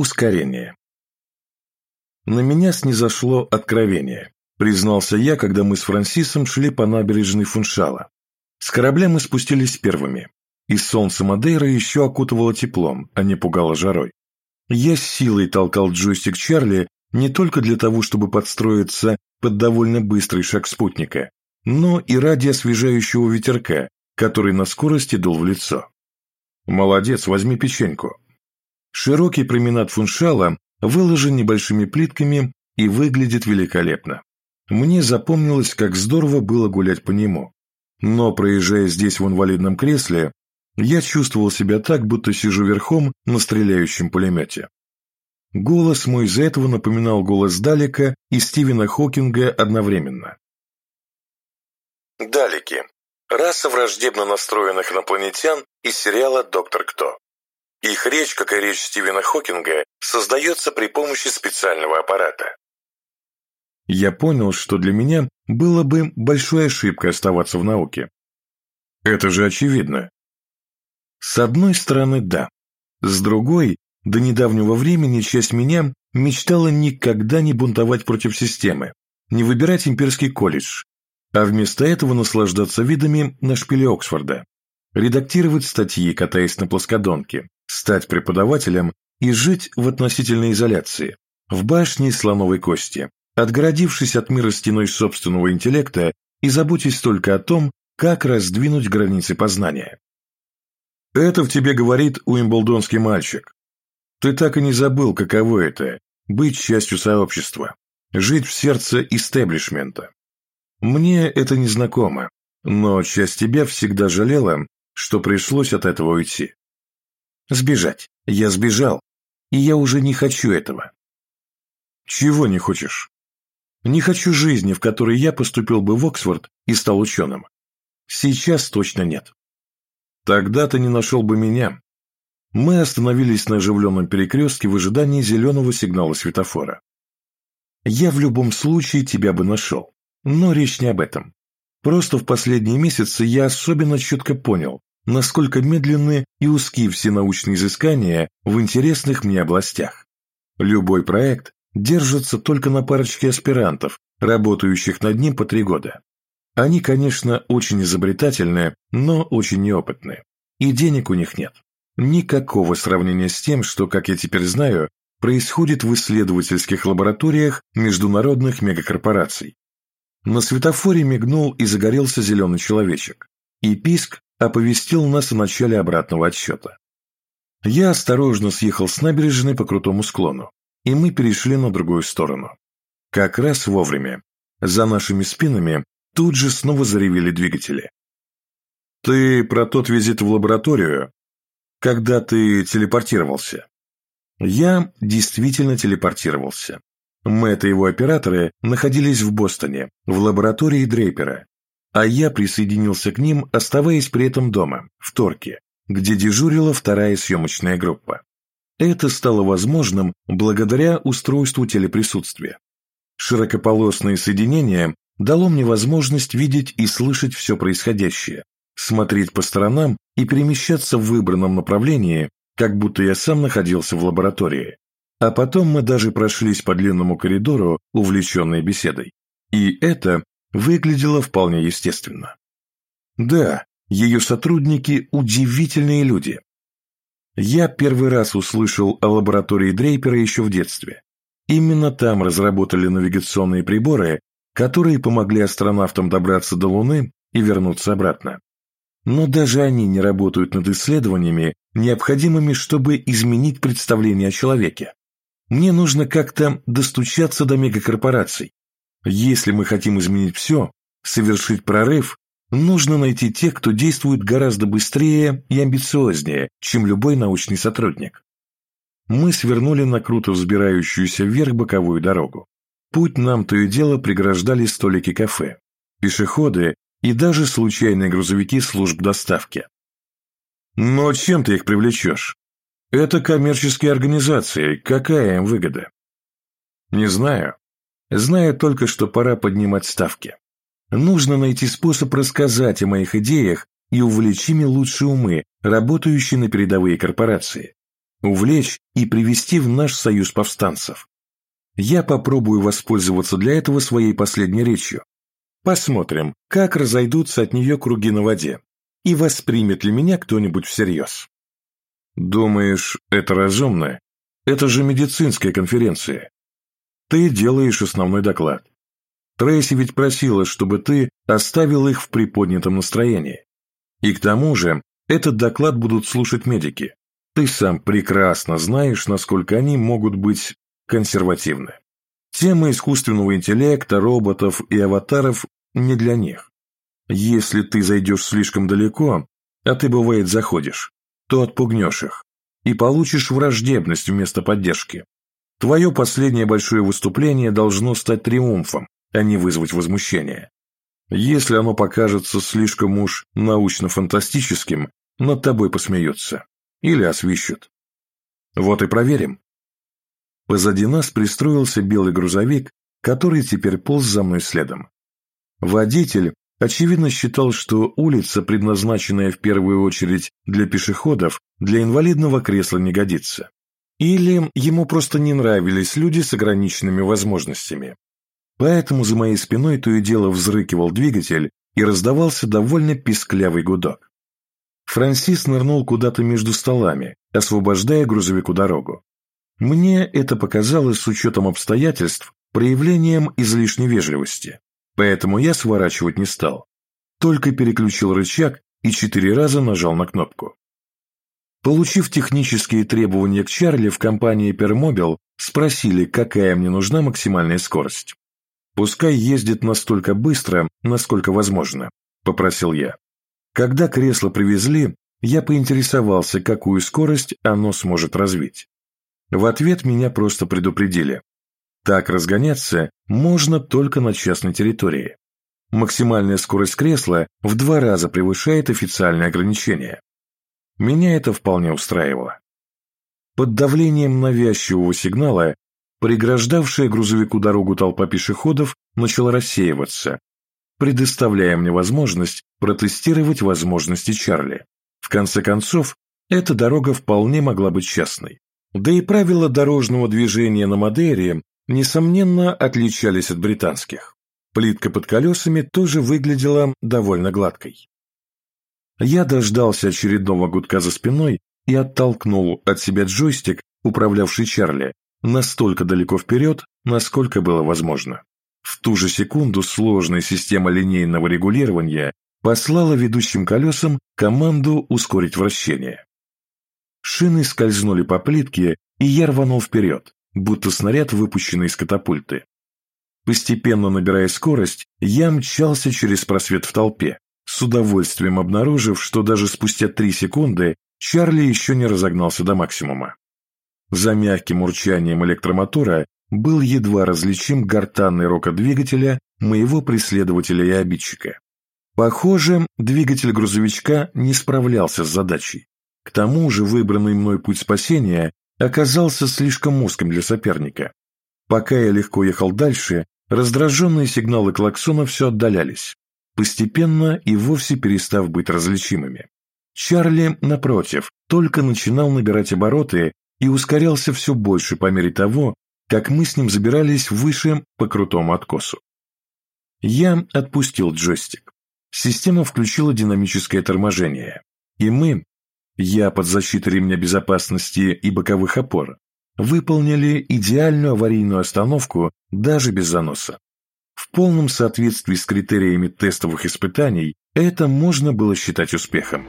Ускорение. На меня снизошло откровение, признался я, когда мы с Франсисом шли по набережной Фуншала. С корабля мы спустились первыми, и солнце Мадейра еще окутывало теплом, а не пугало жарой. Я с силой толкал джойстик Чарли не только для того, чтобы подстроиться под довольно быстрый шаг спутника, но и ради освежающего ветерка, который на скорости дул в лицо. «Молодец, возьми печеньку». Широкий променад Фуншала выложен небольшими плитками и выглядит великолепно. Мне запомнилось, как здорово было гулять по нему. Но, проезжая здесь в инвалидном кресле, я чувствовал себя так, будто сижу верхом на стреляющем пулемете. Голос мой из-за этого напоминал голос Далека и Стивена Хокинга одновременно. Далеки. Раса враждебно настроенных инопланетян из сериала «Доктор Кто». Их речь, как и речь Стивена Хокинга, создается при помощи специального аппарата. Я понял, что для меня было бы большой ошибкой оставаться в науке. Это же очевидно. С одной стороны, да. С другой, до недавнего времени часть меня мечтала никогда не бунтовать против системы, не выбирать имперский колледж, а вместо этого наслаждаться видами на шпиле Оксфорда, редактировать статьи, катаясь на плоскодонке, стать преподавателем и жить в относительной изоляции, в башне слоновой кости, отгородившись от мира стеной собственного интеллекта и заботясь только о том, как раздвинуть границы познания. Это в тебе говорит уимблдонский мальчик. Ты так и не забыл, каково это – быть частью сообщества, жить в сердце истеблишмента. Мне это не знакомо, но часть тебя всегда жалела, что пришлось от этого уйти. Сбежать. Я сбежал, и я уже не хочу этого. Чего не хочешь? Не хочу жизни, в которой я поступил бы в Оксфорд и стал ученым. Сейчас точно нет. Тогда ты не нашел бы меня. Мы остановились на оживленном перекрестке в ожидании зеленого сигнала светофора. Я в любом случае тебя бы нашел. Но речь не об этом. Просто в последние месяцы я особенно четко понял, насколько медленны и узки все научные изыскания в интересных мне областях. Любой проект держится только на парочке аспирантов, работающих над ним по три года. Они, конечно, очень изобретательные, но очень неопытные. И денег у них нет. Никакого сравнения с тем, что, как я теперь знаю, происходит в исследовательских лабораториях международных мегакорпораций, на светофоре мигнул и загорелся зеленый человечек, и писк оповестил нас о начале обратного отсчета. Я осторожно съехал с набережной по крутому склону, и мы перешли на другую сторону. Как раз вовремя. За нашими спинами тут же снова заревели двигатели. «Ты про тот визит в лабораторию, когда ты телепортировался?» Я действительно телепортировался. Мэтт и его операторы находились в Бостоне, в лаборатории Дрейпера, а я присоединился к ним, оставаясь при этом дома, в Торке, где дежурила вторая съемочная группа. Это стало возможным благодаря устройству телеприсутствия. Широкополосное соединение дало мне возможность видеть и слышать все происходящее, смотреть по сторонам и перемещаться в выбранном направлении, как будто я сам находился в лаборатории. А потом мы даже прошлись по длинному коридору, увлеченной беседой. И это выглядело вполне естественно. Да, ее сотрудники – удивительные люди. Я первый раз услышал о лаборатории Дрейпера еще в детстве. Именно там разработали навигационные приборы, которые помогли астронавтам добраться до Луны и вернуться обратно. Но даже они не работают над исследованиями, необходимыми, чтобы изменить представление о человеке. Мне нужно как-то достучаться до мегакорпораций. Если мы хотим изменить все, совершить прорыв, нужно найти тех, кто действует гораздо быстрее и амбициознее, чем любой научный сотрудник. Мы свернули на круто взбирающуюся вверх боковую дорогу. Путь нам то и дело преграждали столики кафе, пешеходы и даже случайные грузовики служб доставки. Но чем ты их привлечешь? Это коммерческие организации, какая им выгода? Не знаю. Знаю только, что пора поднимать ставки. Нужно найти способ рассказать о моих идеях и увлечь ими лучшие умы, работающие на передовые корпорации. увлечь и привести в наш союз повстанцев. Я попробую воспользоваться для этого своей последней речью. Посмотрим, как разойдутся от нее круги на воде, и воспримет ли меня кто-нибудь всерьез. Думаешь, это разумно? Это же медицинская конференция. Ты делаешь основной доклад. Трейси ведь просила, чтобы ты оставил их в приподнятом настроении. И к тому же, этот доклад будут слушать медики. Ты сам прекрасно знаешь, насколько они могут быть консервативны. Тема искусственного интеллекта, роботов и аватаров не для них. Если ты зайдешь слишком далеко, а ты, бывает, заходишь, то отпугнешь их и получишь враждебность вместо поддержки. Твое последнее большое выступление должно стать триумфом, а не вызвать возмущение. Если оно покажется слишком уж научно-фантастическим, над тобой посмеются или освищут. Вот и проверим. Позади нас пристроился белый грузовик, который теперь полз за мной следом. Водитель, очевидно, считал, что улица, предназначенная в первую очередь для пешеходов, для инвалидного кресла не годится. Или ему просто не нравились люди с ограниченными возможностями. Поэтому за моей спиной то и дело взрыкивал двигатель и раздавался довольно писклявый гудок. Франсис нырнул куда-то между столами, освобождая грузовику дорогу. Мне это показалось с учетом обстоятельств проявлением излишней вежливости, поэтому я сворачивать не стал. Только переключил рычаг и четыре раза нажал на кнопку. Получив технические требования к Чарли в компании Пермобил, спросили, какая мне нужна максимальная скорость. «Пускай ездит настолько быстро, насколько возможно», – попросил я. Когда кресло привезли, я поинтересовался, какую скорость оно сможет развить. В ответ меня просто предупредили. Так разгоняться можно только на частной территории. Максимальная скорость кресла в два раза превышает официальное ограничение. Меня это вполне устраивало. Под давлением навязчивого сигнала преграждавшая грузовику дорогу толпа пешеходов начала рассеиваться, предоставляя мне возможность протестировать возможности Чарли. В конце концов, эта дорога вполне могла быть частной. Да и правила дорожного движения на Мадейре, несомненно, отличались от британских. Плитка под колесами тоже выглядела довольно гладкой. Я дождался очередного гудка за спиной и оттолкнул от себя джойстик, управлявший Чарли, настолько далеко вперед, насколько было возможно. В ту же секунду сложная система линейного регулирования послала ведущим колесам команду ускорить вращение. Шины скользнули по плитке, и я рванул вперед, будто снаряд, выпущенный из катапульты. Постепенно набирая скорость, я мчался через просвет в толпе, с удовольствием обнаружив, что даже спустя три секунды Чарли еще не разогнался до максимума. За мягким урчанием электромотора был едва различим гортанный рокот двигателя моего преследователя и обидчика. Похоже, двигатель грузовичка не справлялся с задачей. К тому же выбранный мной путь спасения оказался слишком узким для соперника. Пока я легко ехал дальше, раздраженные сигналы клаксона все отдалялись, постепенно и вовсе перестав быть различимыми. Чарли, напротив, только начинал набирать обороты и ускорялся все больше по мере того, как мы с ним забирались выше по крутому откосу. Я отпустил джойстик. Система включила динамическое торможение, и мы, я под защитой ремня безопасности и боковых опор, выполнили идеальную аварийную остановку даже без заноса. В полном соответствии с критериями тестовых испытаний это можно было считать успехом.